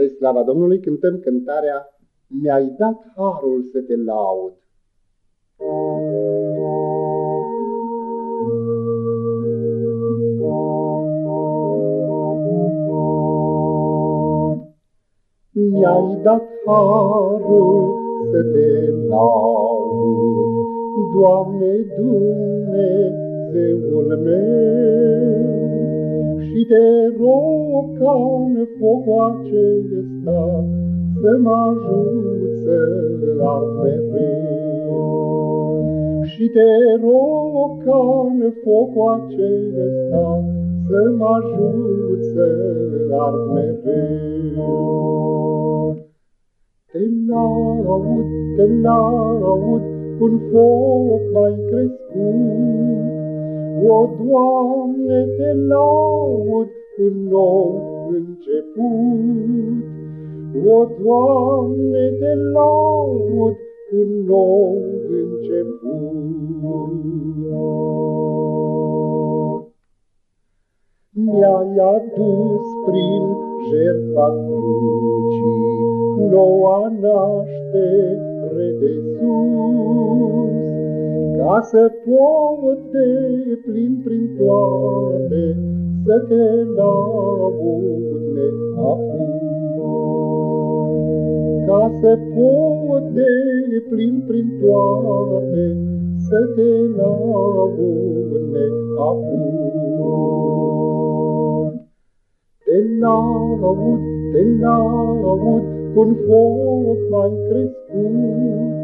Spre slava Domnului cântăm cântarea Mi-ai dat harul să te laud. Mi-ai dat harul să te laud, Doamne Dumnezeul meu, și te rog ca în focul acesta să mă ajut să ard mereu. Și te rog ca în focul acesta să mă ajut să ard mereu. Te laud, te laud, un foc mai crescut, o, Doamne, te laud cu nou început. O, Doamne, te laud cu nou început. Mi-ai adus prin jertfa crucii noua naștere de sus, ca să pot de plin prin toate, să te laud neapus. Ca să pot de plin prin toate, să te laud neapus. Te laud, te laud, cu un foc mai crescut,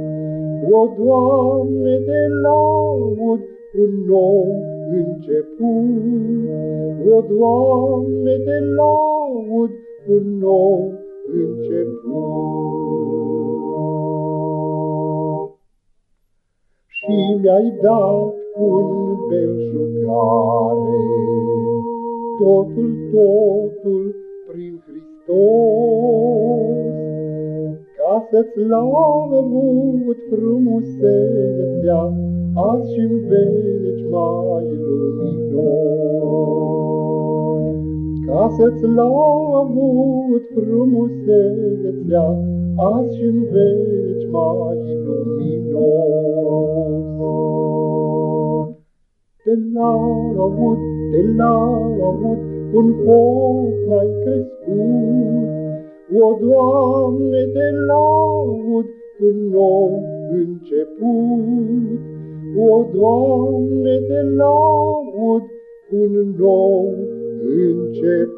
o, Doamne, te laud cu nou început. O, Doamne, te laud cu nou început. Și mi-ai dat un belșugare, totul, totul prin Hristos, să-ți laud frumusețea, azi și-n veci mai luminos. Ca să-ți laud frumusețea, azi și-n veci mai luminos. Te laud, te laud, un foc mai crescut, o, Doamne, te laud cu nou început. O, Doamne, te laud cu nou început.